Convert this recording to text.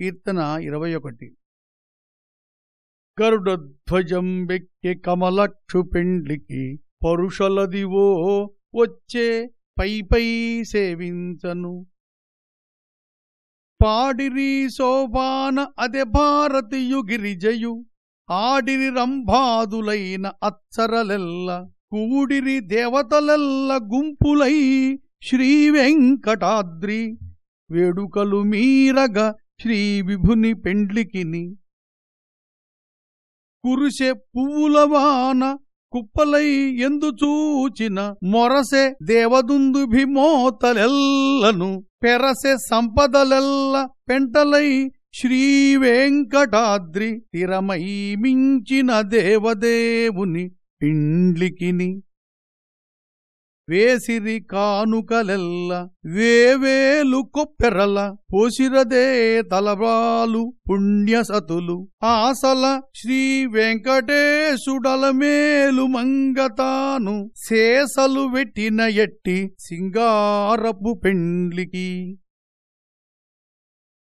కీర్తన ఇరవై ఒకటి గరుడధ్వజం వెక్కి కమలక్షు పరుషలదివో వచ్చే పై పై సేవించను. పాడిరి శోభాన అదే భారతియు గిరిజయు ఆడిరి రంభాదులైన అచ్చరలెల్ల కూడిరి దేవతలెల్ల గుంపులై శ్రీవెంకటాద్రి వేడుకలు మీరగ శ్రీ విభుని పెండ్లికిని. కురిసె పువ్వులవాన కుప్పలై ఎందు చూచిన మొరసె దేవదుందుభిమోతలెల్లను పెరసె సంపదలెల్ల పెంటలై శ్రీవేంకటాద్రి తిరమై మించిన దేవదేవుని పిండ్లికిని. వేసిరి కానుకలెల్ల వేవేలు కొప్పెరల పోసిరదే తలబాలు పుణ్యసతులు. ఆసల శ్రీ వెంకటేశుడల మేలు మంగతాను శేసలు వెట్టిన ఎట్టి సింగారపు పెండ్లికి.